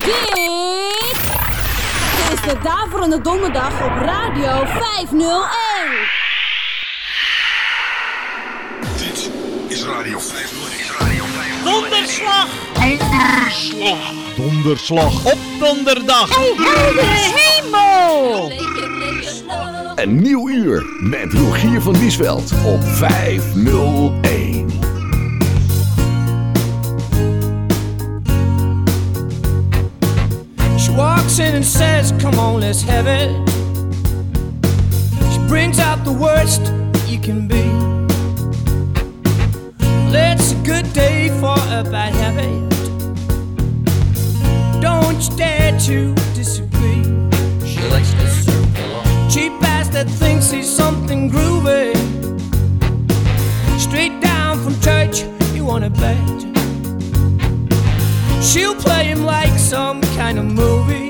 Dit is de Daverende Donderdag op Radio 501. Dit is Radio 501. Is Radio 501. Donderslag! Donderslag. Donderslag. Op donderdag! hemel! Een nieuw uur met Rogier van Diesveld op 501. She walks in and says, Come on, let's have it. She brings out the worst you can be. Well, it's a good day for a bad habit. Don't you dare to disagree. She likes to circle on. Cheap ass that thinks he's something groovy. Straight down from church, you wanna bet. She'll play him like some kind of movie.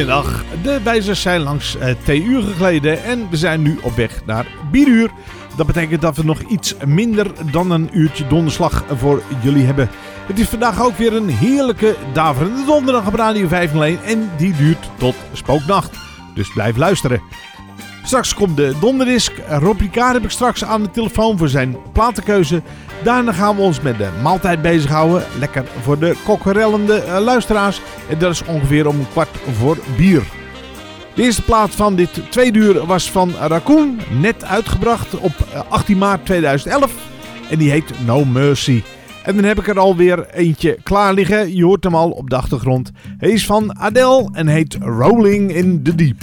Goedemiddag. De wijzers zijn langs eh, twee uur geleden en we zijn nu op weg naar bieruur. Dat betekent dat we nog iets minder dan een uurtje donderslag voor jullie hebben. Het is vandaag ook weer een heerlijke daverende donderdag op Radio 501 en die duurt tot spooknacht. Dus blijf luisteren. Straks komt de donderdisc. Rob Ricard heb ik straks aan de telefoon voor zijn platenkeuze. Daarna gaan we ons met de maaltijd bezighouden. Lekker voor de kokkerellende eh, luisteraars. En dat is ongeveer om een kwart voor bier. De eerste plaat van dit tweede uur was van Raccoon. Net uitgebracht op eh, 18 maart 2011. En die heet No Mercy. En dan heb ik er alweer eentje klaar liggen. Je hoort hem al op de achtergrond. Hij is van Adele en heet Rolling in the Deep.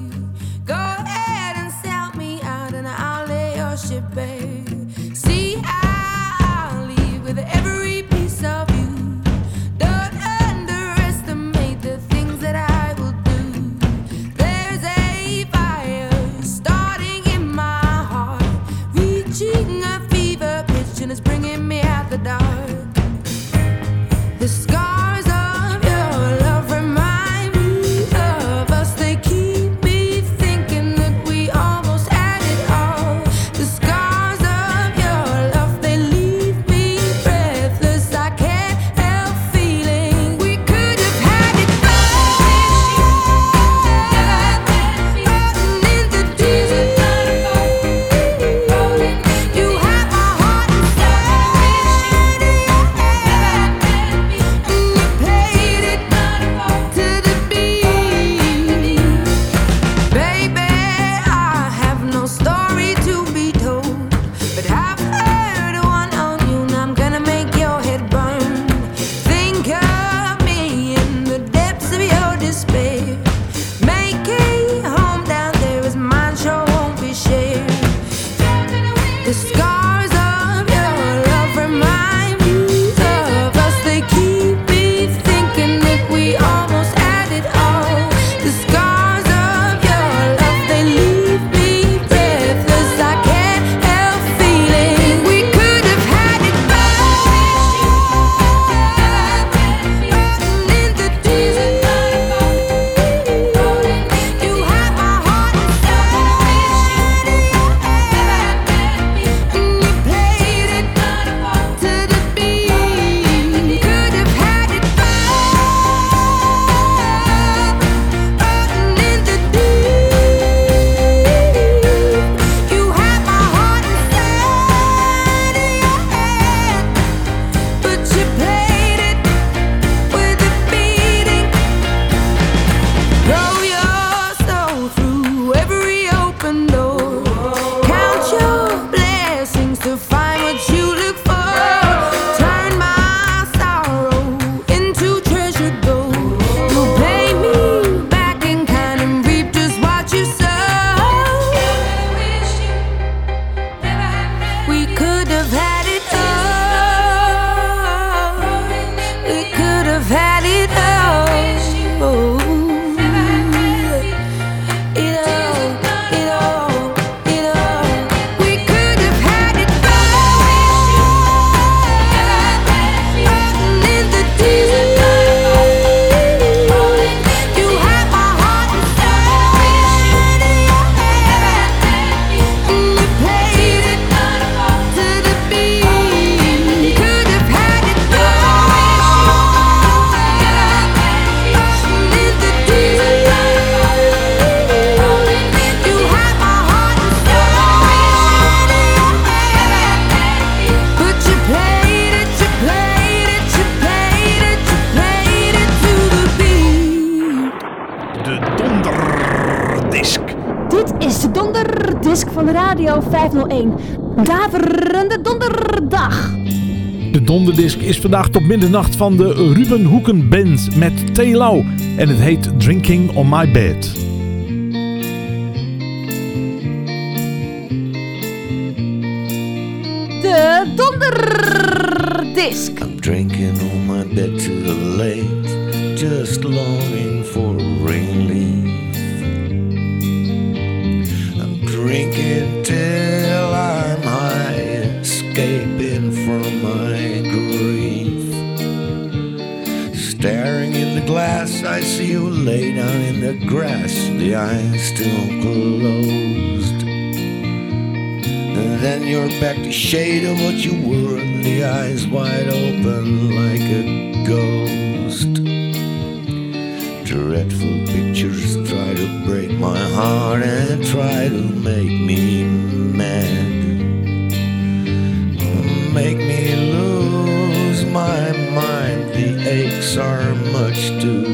Dit is de donderdisc van Radio 501. Daverende donderdag. De donderdisc is vandaag tot middernacht van de Ruben Hoeken Band met Telau. En het heet Drinking on My Bed. De donderdisc. I'm drinking on my bed too late, just longing for. I'm I see you lay down in the grass, the eyes still closed. And then you're back to shade of what you were, the eyes wide open like a ghost. Dreadful pictures try to break my heart and try to make me mad. Make me lose my mind, the aches are much too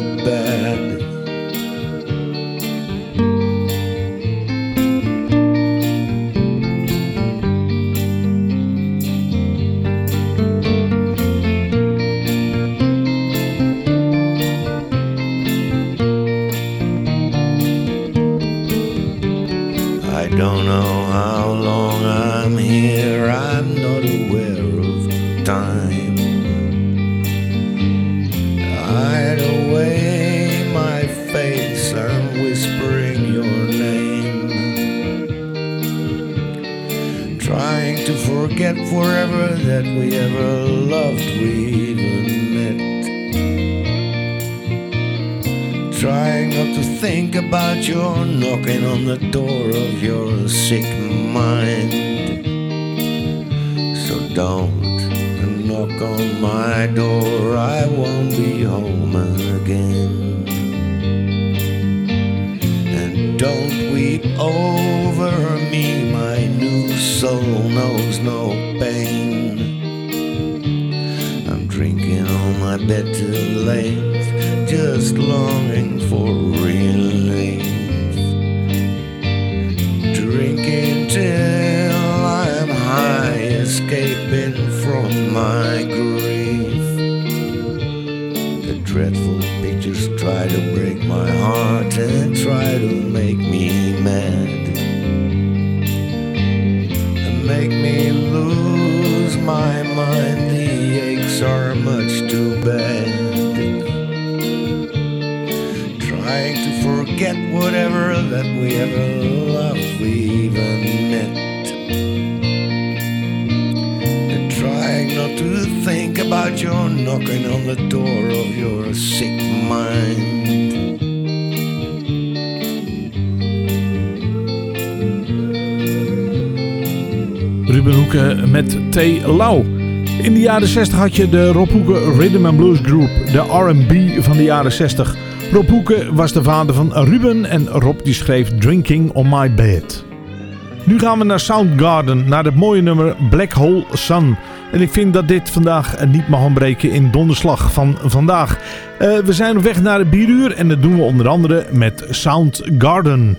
think about your knocking on the door of your sick mind. So don't knock on my door, I won't be home again. And don't weep over me, my new soul knows no pain. I'm drinking on my bed too late, just longing for relief. Drinking till I'm high, escaping from my grief. The dreadful pictures try to break my heart and try to whatever that we ever loved, we even met. And trying not to think about your knocking on the door of your sick mind. Ruben Hoeken met T. Lau. In de jaren 60 had je de Rob Hoeken Rhythm and Blues Group, de R&B van de jaren 60. Rob Hoeken was de vader van Ruben en Rob die schreef Drinking on My Bed. Nu gaan we naar Soundgarden, naar het mooie nummer Black Hole Sun. En ik vind dat dit vandaag niet mag ontbreken in donderslag van vandaag. Eh, we zijn op weg naar het bieruur en dat doen we onder andere met Soundgarden.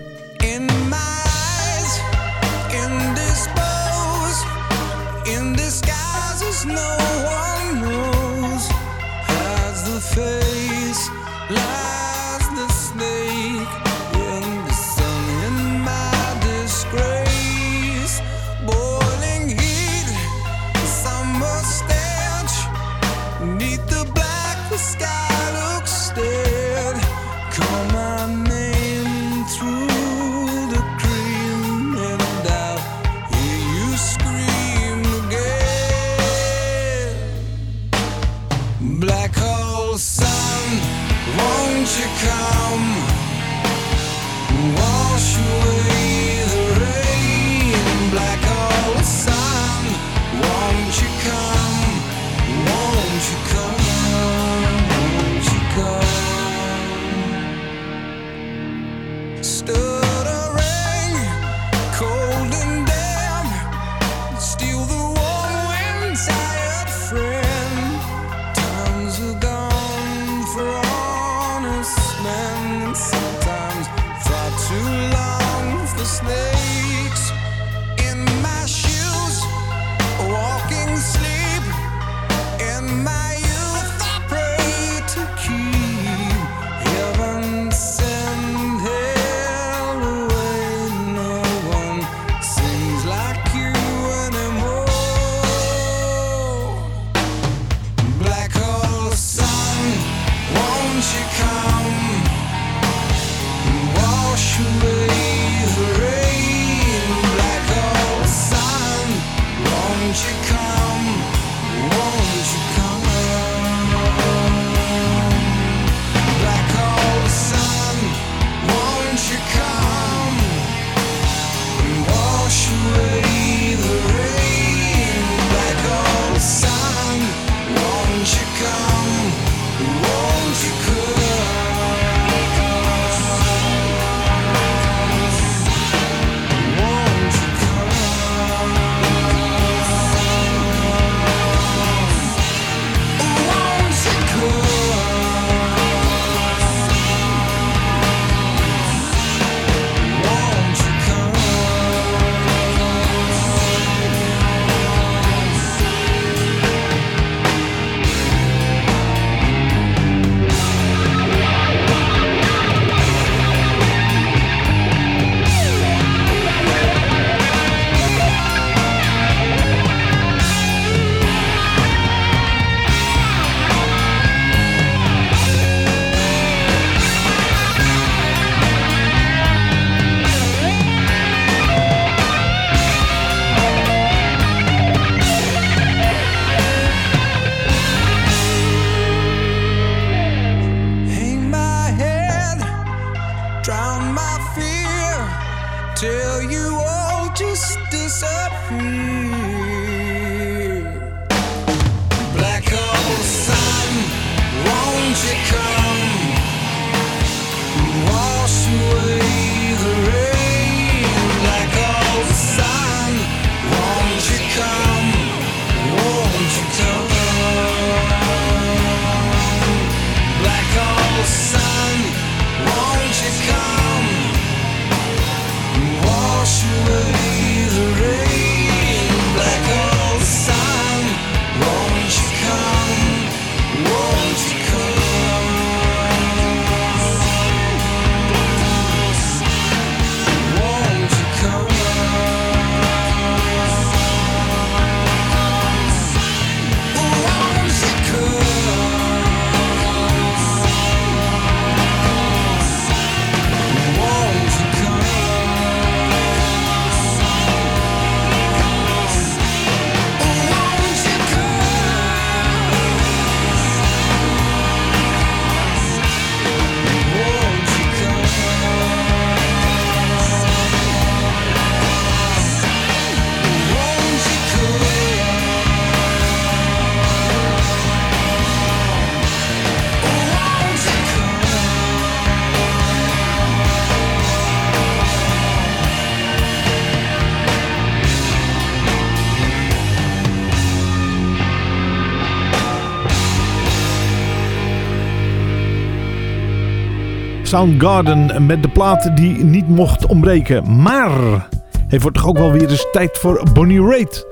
Soundgarden met de platen die niet mocht ontbreken. Maar heeft wordt toch ook wel weer eens tijd voor Bonnie Raitt.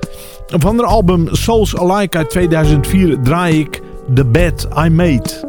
Van haar album Souls Alike uit 2004 draai ik The Bed I Made.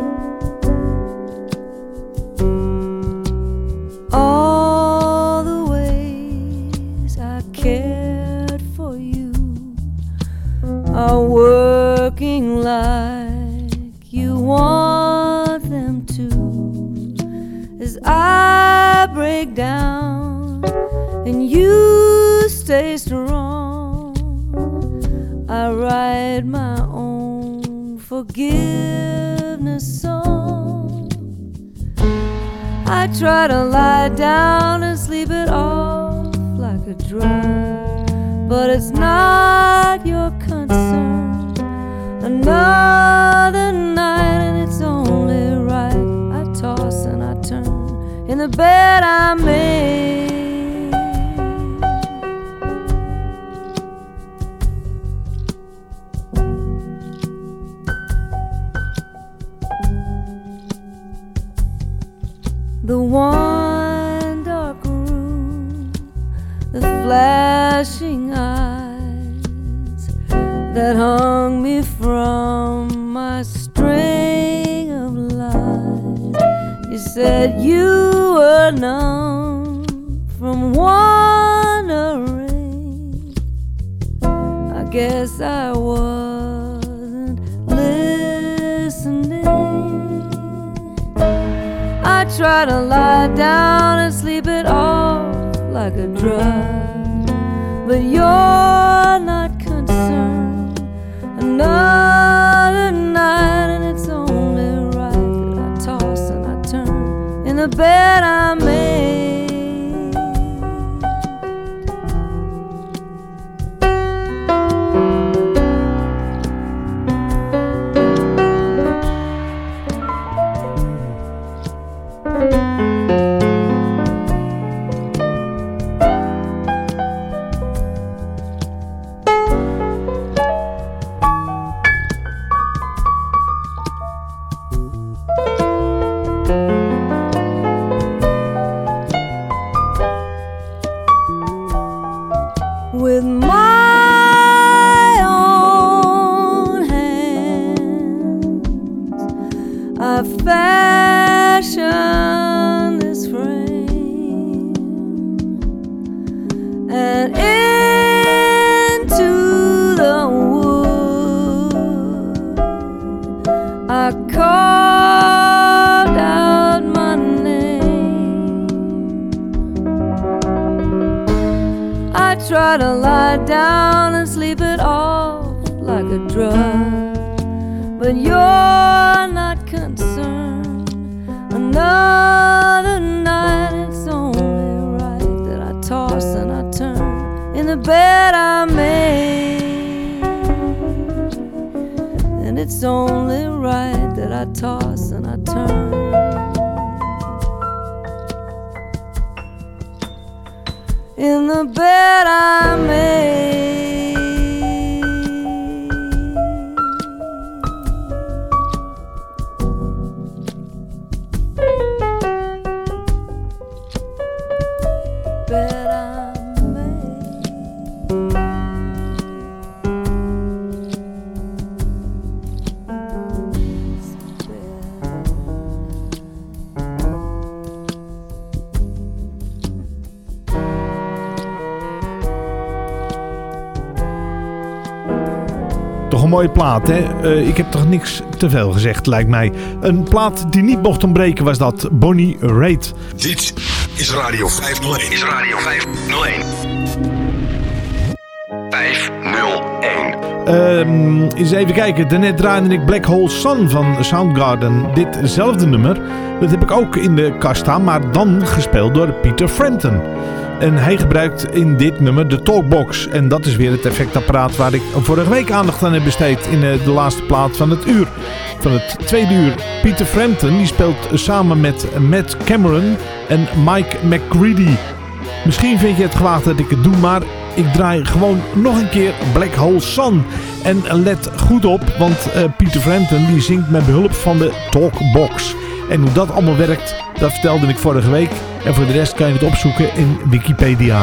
forgiveness song. I try to lie down and sleep it off like a drug, but it's not your concern. Another night, and it's only right. I toss and I turn in the bed I made. one dark room, the flashing eyes that hung me from my string of lies. You said you were numb from one. I guess I was. Try to lie down and sleep it off like a drug, but you're not concerned. Another night, and it's only right that I toss and I turn in the bed I mooie plaat, hè? Eh, ik heb toch niks te veel gezegd, lijkt mij. Een plaat die niet mocht ontbreken was dat Bonnie Raitt. Dit is Radio 501. Is Radio 501. 501. Ehm, eens even kijken. Daarnet draaide ik Black Hole Sun van Soundgarden. Ditzelfde nummer, dat heb ik ook in de kast staan, maar dan gespeeld door Peter Frampton. En hij gebruikt in dit nummer de Talkbox. En dat is weer het effectapparaat waar ik vorige week aandacht aan heb besteed in eh, de laatste plaat van het uur. Van het tweede uur. Peter Frampton die speelt samen met Matt Cameron en Mike McCready. Misschien vind je het gewaagd dat ik het doe, maar ik draai gewoon nog een keer Black Hole Sun. En let goed op, want eh, Peter Frampton die zingt met behulp van de Talkbox. En hoe dat allemaal werkt, dat vertelde ik vorige week. En voor de rest kan je het opzoeken in Wikipedia.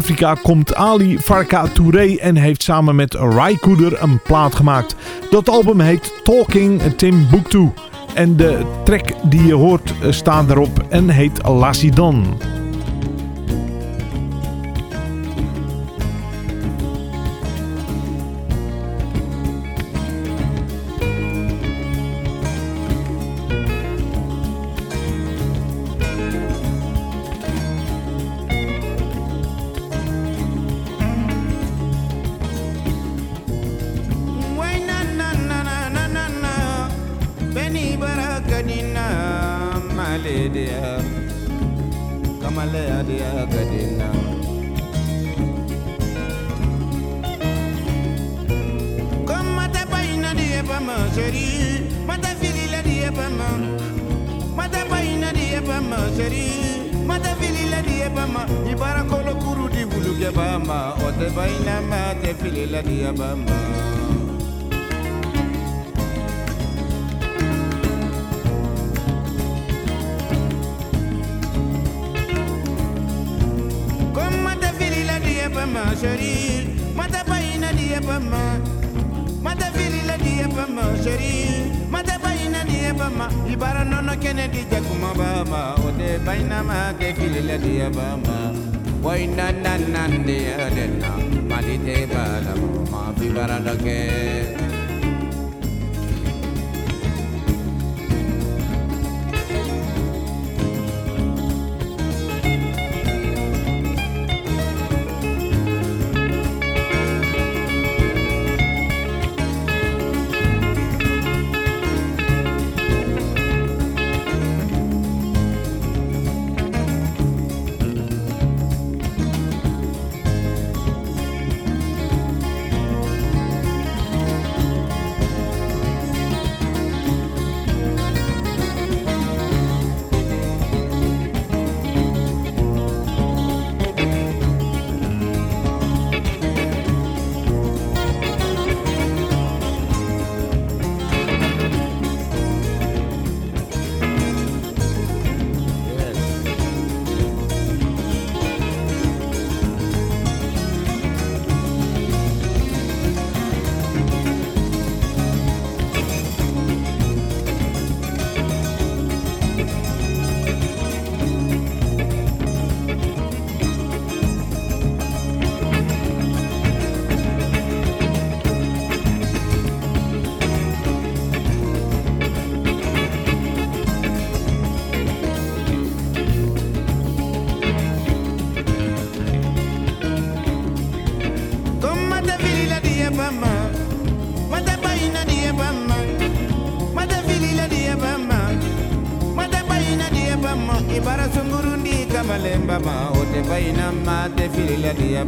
Afrika komt Ali Farka Touré en heeft samen met Raikoeder een plaat gemaakt. Dat album heet Talking Timbuktu. En de track die je hoort eh, staat erop en heet La Sidon.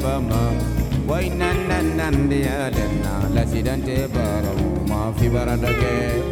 bama wai nan nan dia denna la sidante bara ma fi bara dage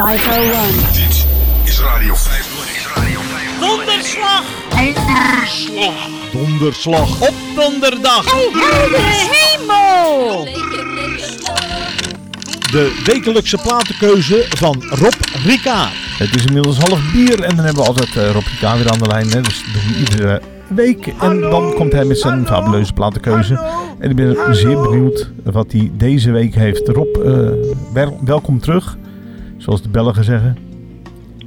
501. Dit is Radio 501. Donderslag! Donderslag! Ah. Oh. Donderslag op donderdag! Oh, hemel! De wekelijkse platenkeuze van Rob Rika. Het is inmiddels half bier en dan hebben we altijd eh, Rob Rika weer aan de lijn. Hè? Dus doen iedere week. En dan komt hij met zijn fabuleuze platenkeuze. En ik ben zeer benieuwd wat hij deze week heeft. Rob, eh, welkom terug. Zoals de Belgen zeggen.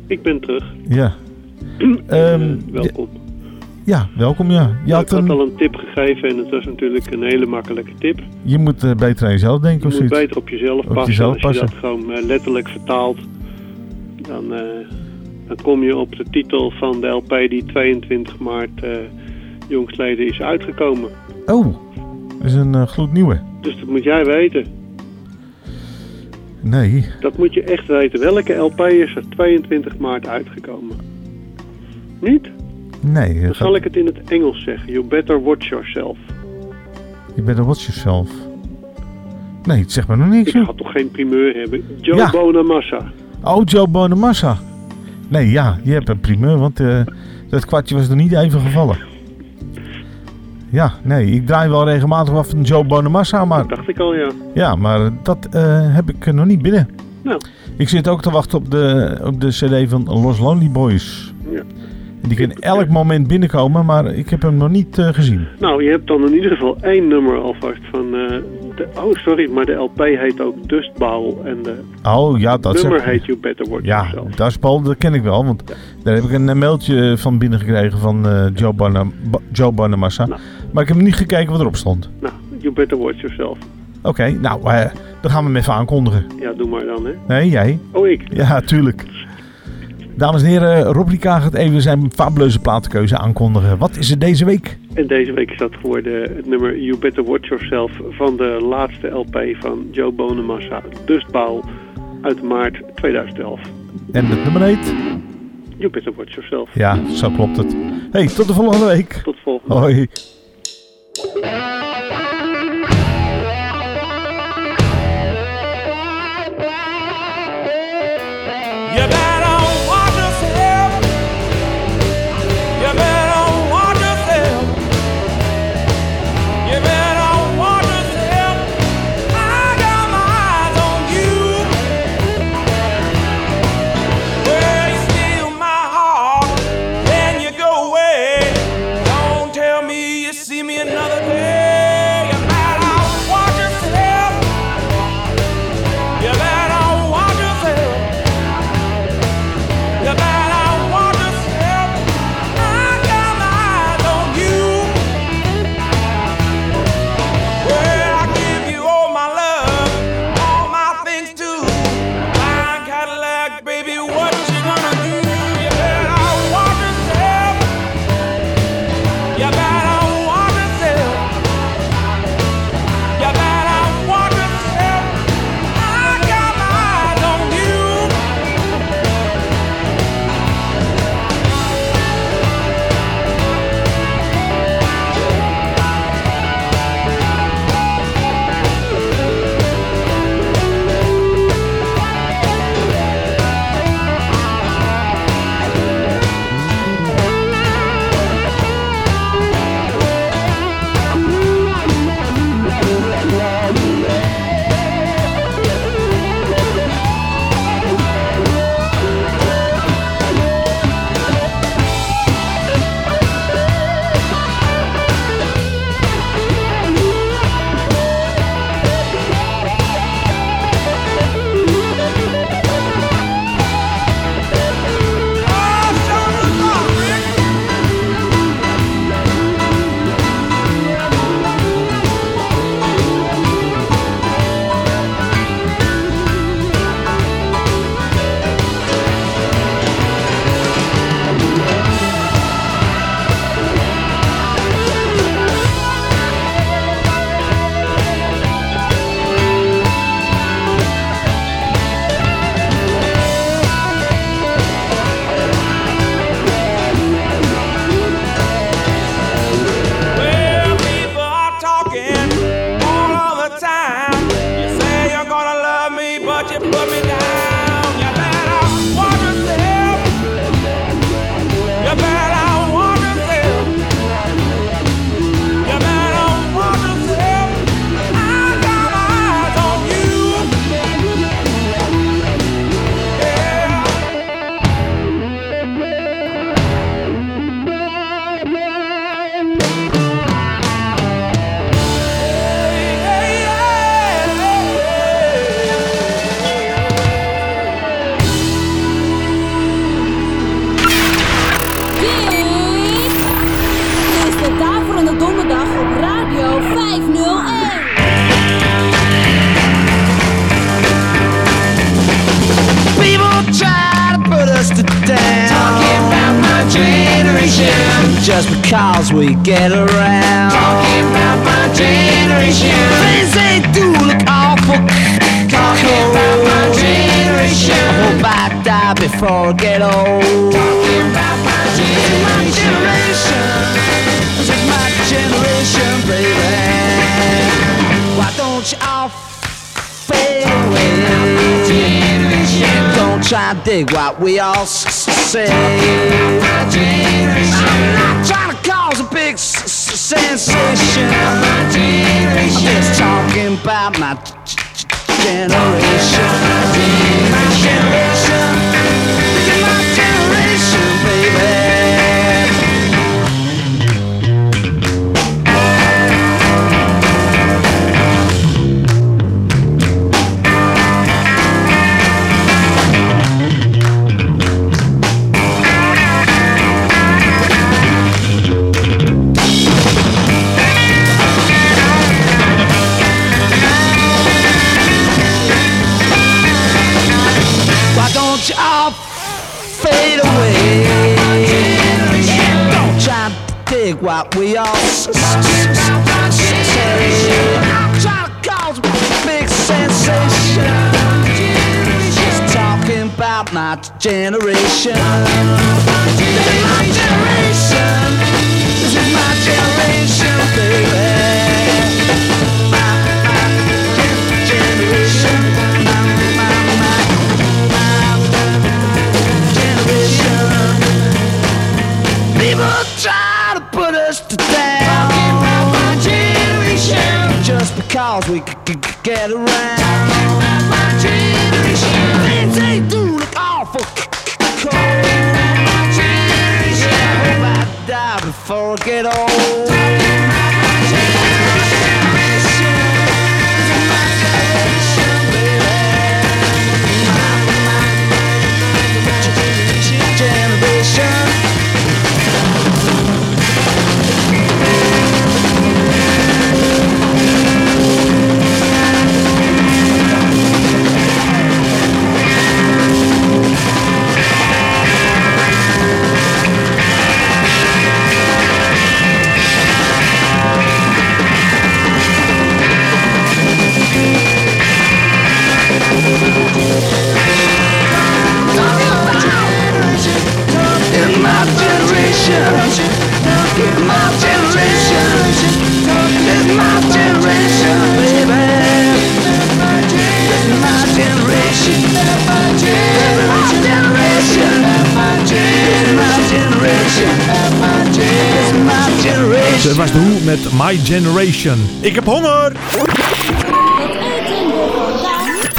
Ik ben terug. Ja. Ehm, Welkom. ja, welkom ja. Je, ik had had een, al een tip gegeven en het was natuurlijk een hele makkelijke tip. je moet eh, beter aan jezelf denken Je of moet zoiets. beter op jezelf Op passen. jezelf Als passen. je dat gewoon eh, letterlijk vertaalt, dan, eh, dan kom je op de titel van de LP die 22 maart eh jongstleden is uitgekomen. Oh, dat is een eh, gloednieuwe. Dus dat moet jij weten. Nee, Dat moet je echt weten. Welke LP is er 22 maart uitgekomen? Niet? nee. Dan zal ik het in het Engels zeggen. You better watch yourself. Je bent een watch yourself. Nee, het zegt me nog niks. Ik joh. ga toch geen primeur hebben. Joe Ja. Bonamassa. Oh, Joe Bonamassa. Nee, ja, je hebt een primeur, want eh, dat kwartje was er niet even gevallen. Ja, nee, ik draai wel regelmatig wat van Joe Bonamassa, maar, Dacht ik al, ja. ja, maar dat eh, heb ik nog niet binnen. Nou, Ik zit ook te wachten op de, op de cd van Los Lonely Boys. Ja. Die kan elk moment binnenkomen, maar ik heb hem nog niet eh, gezien. nou, je hebt dan in ieder geval één nummer alvast van... eh, de, oh, sorry, maar de LP heet ook Dustball. En de Oh, ja, dat nummer zeg- heet You Better Watch Ja, Yourself. dat Paul, dat ken ik wel. Want daar heb ik een eh, mailtje van binnengekregen van eh, Joe, Bonam Bo- Joe Bonamassa. Maar ik heb niet gekeken wat erop stond. Nou, You Better Watch Yourself. Oké, nou, eh, dan gaan we hem even aankondigen. Ja, doe maar dan, hè. Nee, jij? Oh, ik. Ja, tuurlijk. Dames en heren, Rob Rika gaat even zijn fabuleuze platenkeuze aankondigen. Wat is er deze week? En deze week is dat geworden het nummer You Better Watch Yourself... van de laatste LP van Joe Bonamassa, Dustball, uit maart 2011. En het nummer heet? You Better Watch Yourself. Ja, zo klopt het. hey, tot de volgende week. Tot volgende Hoi. You we get around. Talking about my generation. Things they do look awful. Talking about my generation. I hope I die before I get old. Talking about my generation. This is my generation, baby. Why don't you all fade away? Don't try to dig what we all say. I'm not trying sensation. I'm just talking about my g- g- generation. My generation. What we all s- s- s- say. I'm trying to cause a big sensation. Just talking about my generation. This is my generation. Ik heb honger! Het eten we vandaag.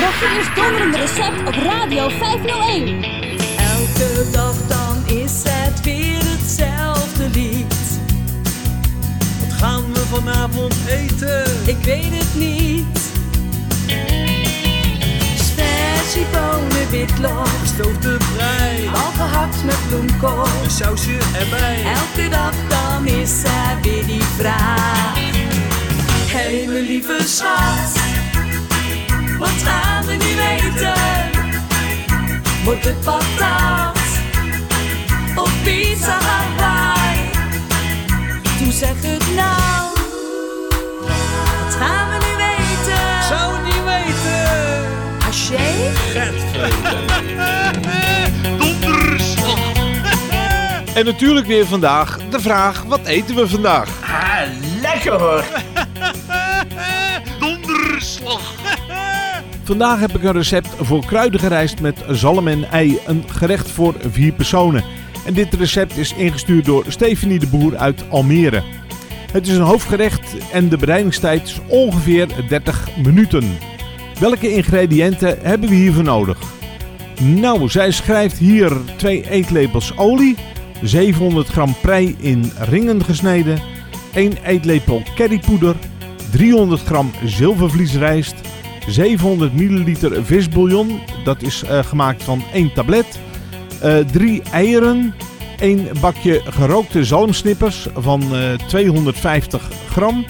Rogiers donderende recept op Radio 501. Elke dag dan is het weer hetzelfde lied. Wat gaan we vanavond eten? Ik weet het niet. Spersiebonen, witlof, Gestoofde brei, al gehakt met bloemkool. een sausje erbij. Elke dag dan is er weer die vraag. Hé hey, mijn lieve schat, wat gaan we nu eten? Wordt het patat of pizza Hawaii? Toen zeg het nou, wat gaan En natuurlijk weer vandaag de vraag, wat eten we vandaag? Ah, lekker hoor. Donderslag. Vandaag heb ik een recept voor kruidige rijst met zalm en ei. Een gerecht voor vier personen. En dit recept is ingestuurd door Stephanie de Boer uit Almere. Het is een hoofdgerecht en de bereidingstijd is ongeveer 30 minuten. Welke ingrediënten hebben we hiervoor nodig? Nou, zij schrijft hier 2 eetlepels olie, 700 gram prei in ringen gesneden, 1 eetlepel currypoeder, 300 gram zilvervliesrijst, 700 milliliter visbouillon, dat is eh, gemaakt van 1 tablet, 3 eieren, 1 bakje gerookte zalmsnippers van eh, 250 gram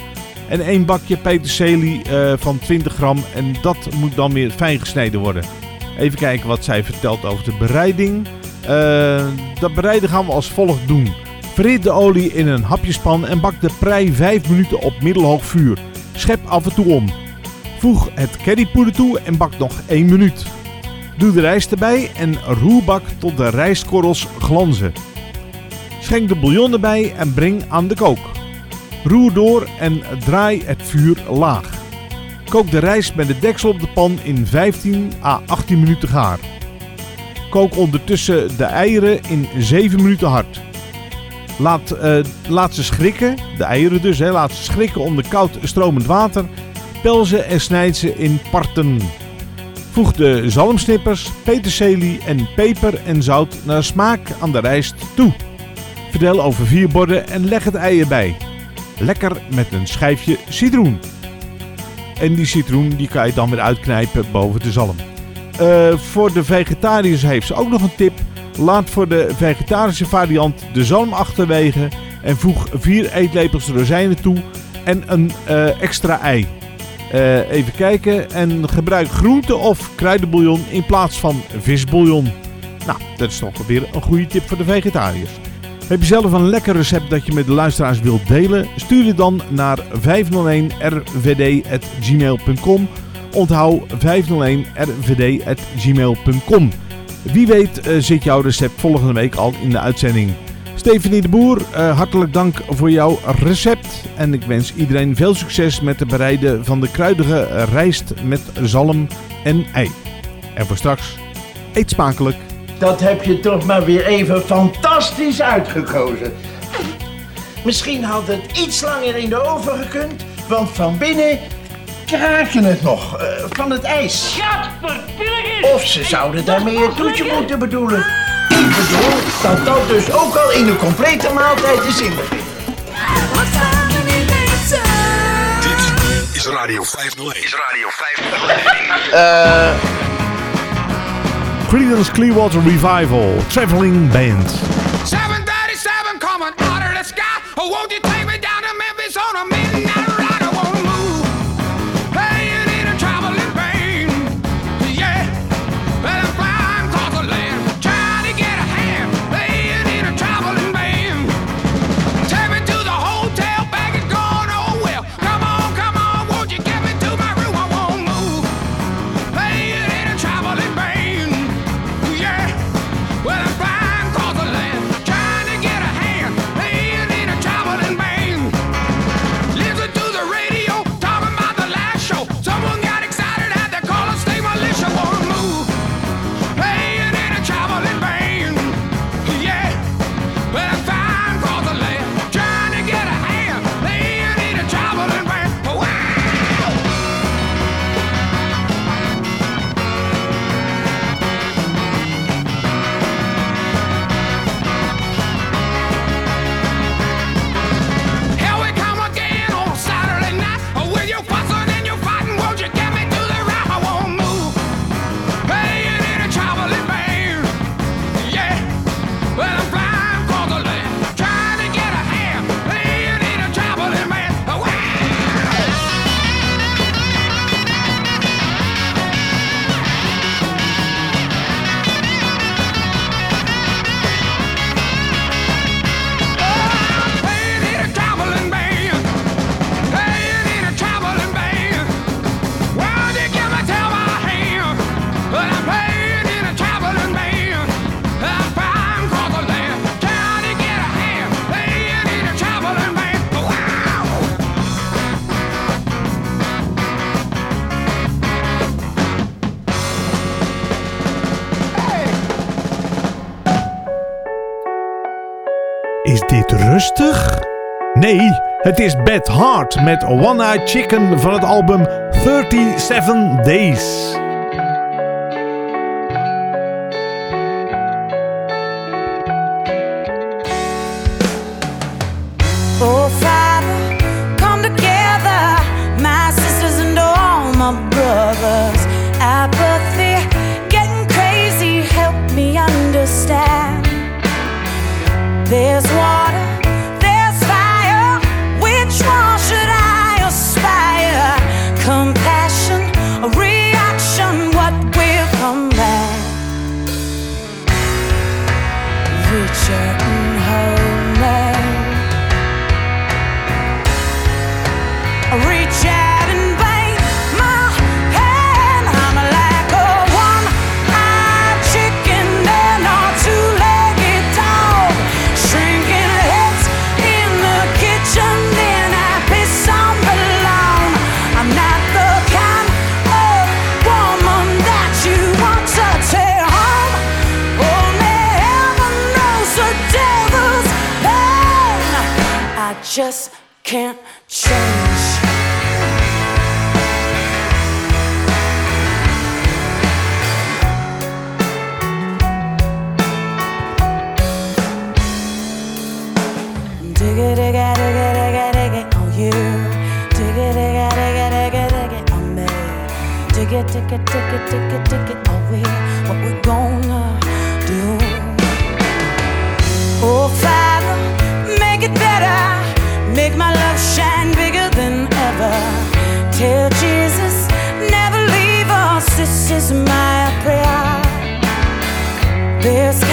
en 1 bakje peterselie eh, van 20 gram en dat moet dan weer fijn gesneden worden. Even kijken wat zij vertelt over de bereiding. Uh, dat bereiden gaan we als volgt doen. Verhit de olie in een hapjespan en bak de prei 5 minuten op middelhoog vuur. Schep af en toe om. Voeg het currypoeder toe en bak nog 1 minuut. Doe de rijst erbij en roerbak tot de rijstkorrels glanzen. Schenk de bouillon erbij en breng aan de kook. Roer door en draai het vuur laag. Kook de rijst met de deksel op de pan in 15 à 18 minuten gaar. Kook ondertussen de eieren in 7 minuten hard. Laat, uh, laat ze schrikken, de eieren dus, hè, laat ze schrikken onder koud stromend water. Pel ze en snijd ze in parten. Voeg de zalmsnippers, peterselie en peper en zout naar smaak aan de rijst toe. Verdel over vier borden en leg het ei erbij. Lekker met een schijfje citroen. En die citroen die kan je dan weer uitknijpen boven de zalm. Uh, voor de vegetariërs heeft ze ook nog een tip. Laat voor de vegetarische variant de zalm achterwege en voeg 4 eetlepels rozijnen toe en een uh, extra ei. Uh, even kijken en gebruik groente of kruidenbouillon in plaats van visbouillon. Nou, dat is toch weer een goede tip voor de vegetariërs. Heb je zelf een lekker recept dat je met de luisteraars wilt delen? Stuur het dan naar 501rvd.gmail.com. Onthoud 501rvd.gmail.com. Wie weet uh, zit jouw recept volgende week al in de uitzending. Stefanie de Boer, uh, hartelijk dank voor jouw recept. En ik wens iedereen veel succes met het bereiden van de kruidige rijst met zalm en ei. En voor straks, eet smakelijk. Dat heb je toch maar weer even fantastisch uitgekozen. Misschien had het iets langer in de oven gekund, want van binnen kraken het nog uh, van het ijs. Of ze zouden daarmee een toetje moeten bedoelen. Ik bedoel dat dat dus ook al in een complete maaltijd is inbegrepen. Wat gaan we nu weten? Dit is Radio 501. Is Radio 501. Eh... Creedence Clearwater Revival, Traveling Band. 737 coming out of the sky. Oh, won't you Nee, het is Bad Heart met One Eye Chicken van het album 37 Days. It, dig it, dig it on we. What we gonna do? Oh, Father, make it better. Make my love shine bigger than ever. Tell Jesus, never leave us. This is my prayer. There's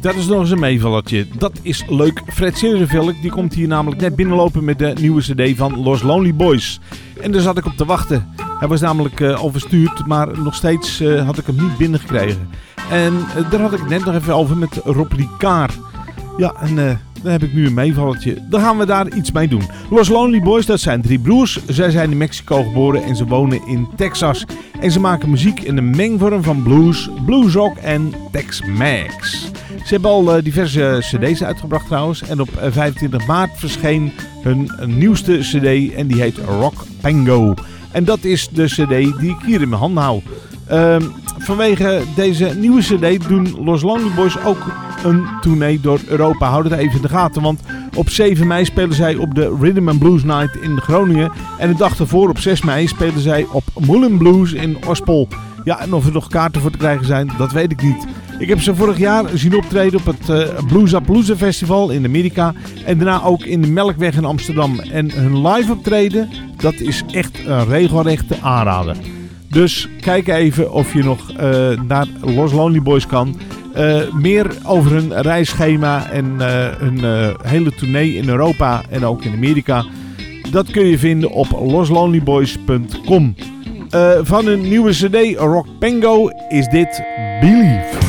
dat is nog eens een meevallertje. Dat is leuk. Fred Serenvelk, die komt hier namelijk net binnenlopen met de nieuwe cd van Los Lonely Boys. En daar zat ik op te wachten. Hij was namelijk eh, al verstuurd, maar nog steeds eh, had ik hem niet binnengekregen. En eh, daar had ik het net nog even over met Rob Ricard. Ja, en eh dan heb ik nu een meevallertje. Dan gaan we daar iets mee doen. Los Lonely Boys, dat zijn drie broers. Zij zijn in Mexico geboren en ze wonen in Texas. En ze maken muziek in een mengvorm van blues, bluesrock en Tex-Mex. Ze hebben al eh, diverse cd's uitgebracht trouwens. En op eh, 25 maart verscheen hun nieuwste cd en die heet Rock Pango. En dat is de cd die ik hier in mijn handen hou. Ehm, vanwege deze nieuwe cd doen Los Lonely Boys ook een tournee door Europa. Houd het even in de gaten, want op 7 mei spelen zij op de Rhythm and Blues Night in Groningen. En de dag ervoor, op 6 mei, spelen zij op Moulin Blues in Ospol. Ja, en of er nog kaarten voor te krijgen zijn, dat weet ik niet. Ik heb ze vorig jaar zien optreden op het uh, Blues Up Blues Festival in Amerika. En daarna ook in de Melkweg in Amsterdam. En hun live optreden, dat is echt een regelrechte aanrader. Dus kijk even of je nog eh, naar Los Lonely Boys kan. Eh, meer over hun reisschema en eh, hun hele tournee in Europa en ook in Amerika. Dat kun je vinden op loslonelyboys.com. Van hun nieuwe cd Rock Pango is dit Believe.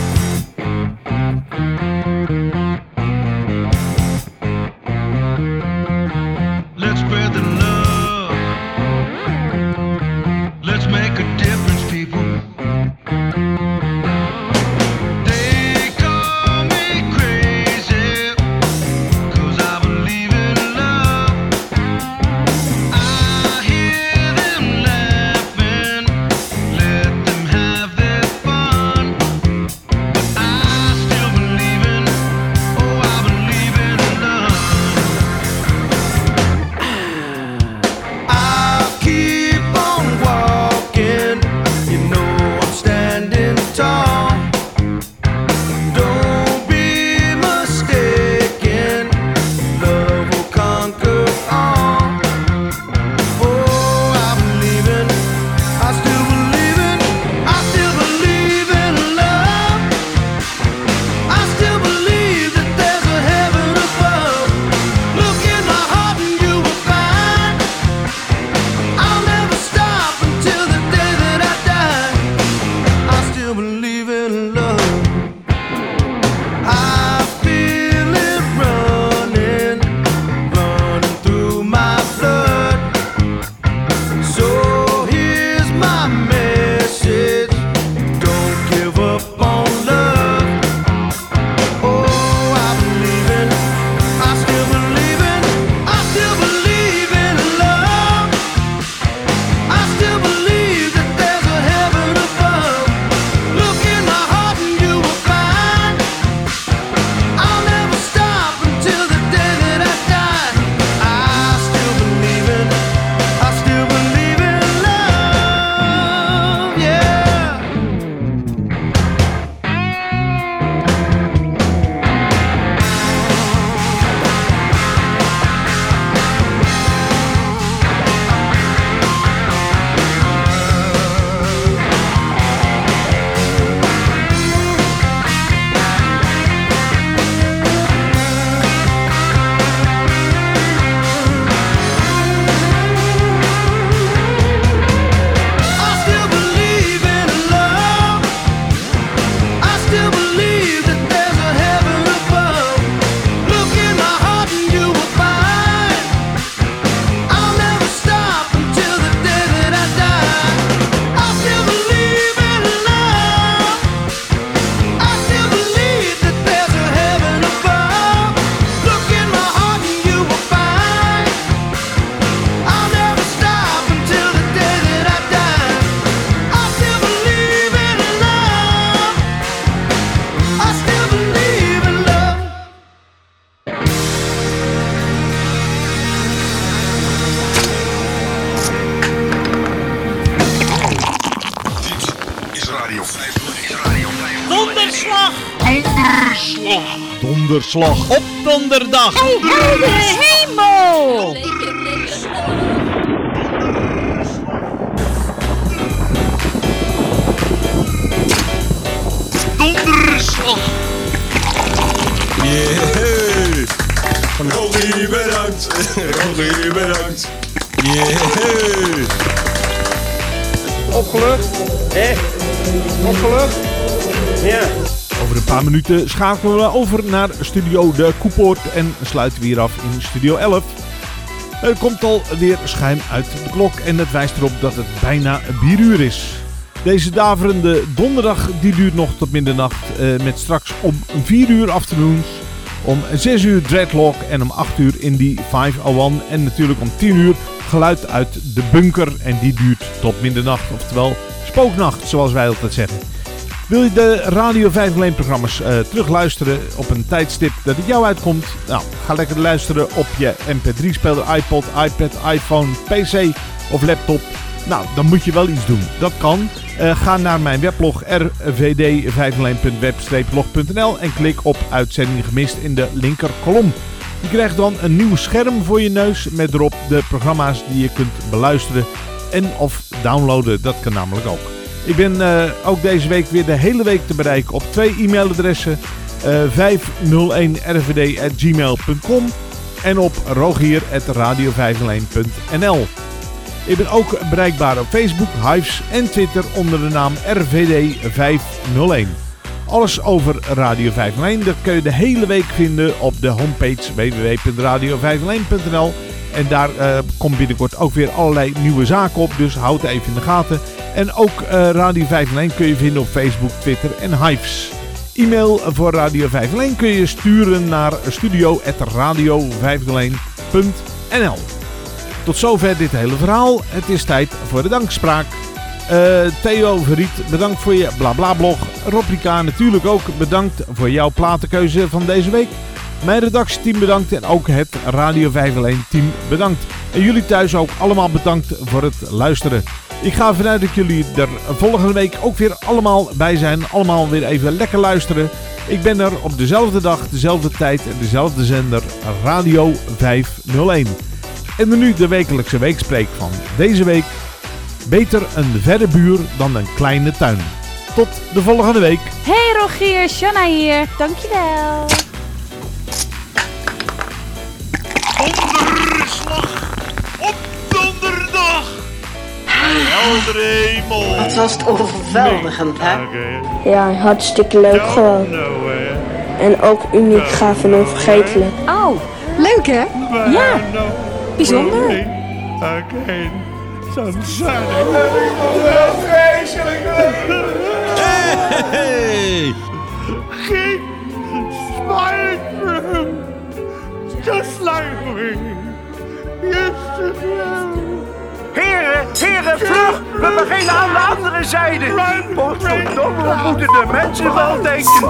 Donderslag. Op donderdag! Hey, heldere hemel! Donderslag! Yeah! Rogie, bedankt! Rogie, bedankt! Yeah! Opgelucht? Hé? Opgelucht? Ja. Over een paar minuten schakelen we over naar Studio de Koepoort en sluiten we hier af in Studio 11. Er komt alweer schijn uit de klok en het wijst erop dat het bijna bieruur is. Deze daverende donderdag die duurt nog tot middernacht eh, met straks om 4 uur afternoons, om 6 uur dreadlock en om 8 uur in die 501 en natuurlijk om 10 uur geluid uit de bunker en die duurt tot middernacht, oftewel spooknacht zoals wij altijd zeggen. Wil je de Radio 501 programma's eh, terugluisteren op een tijdstip dat het jou uitkomt? Nou, ga lekker luisteren op je mp3-speler, iPod, iPad, iPhone, PC of laptop. Nou, dan moet je wel iets doen. Dat kan. Eh, ga naar mijn weblog rvd501.web-blog.nl en klik op uitzending gemist in de linker kolom. Je krijgt dan een nieuw scherm voor je neus met erop de programma's die je kunt beluisteren en of downloaden. Dat kan namelijk ook. Ik ben eh, ook deze week weer de hele week te bereiken op twee e-mailadressen. eh 501rvd.gmail.com en op rogier.radio501.nl Ik ben ook bereikbaar op Facebook, Hives en Twitter onder de naam RVD501. Alles over Radio 501, dat kun je de hele week vinden op de homepage www.radio501.nl. En daar eh, komt binnenkort ook weer allerlei nieuwe zaken op, dus houd even in de gaten. En ook eh, Radio 501 kun je vinden op Facebook, Twitter en Hives. E-mail voor Radio 501 kun je sturen naar studio.radio501.nl Tot zover dit hele verhaal. Het is tijd voor de dankspraak. Eh, Theo Verriet, bedankt voor je blabla-blog. Robrika natuurlijk ook bedankt voor jouw platenkeuze van deze week. Mijn redactieteam bedankt en ook het Radio 501 team bedankt. En jullie thuis ook allemaal bedankt voor het luisteren. Ik ga ervan uit dat jullie er volgende week ook weer allemaal bij zijn. Allemaal weer even lekker luisteren. Ik ben er op dezelfde dag, dezelfde tijd en dezelfde zender Radio 501. En nu de wekelijkse weekspreek van deze week. Beter een verre buur dan een kleine tuin. Tot de volgende week. Hey Rogier, Shanna hier. Dankjewel. Heldere hemel. Wat was het overweldigend, hè? Ja, hartstikke leuk gewoon. En ook uniek, gaaf en onvergetelijk. Oh, leuk hè? Ja, bijzonder. Hey! For him, just like we used to do. Heren, heren, vlug! We beginnen aan de andere zijde. Potverdomme, wat moeten de mensen wel denken?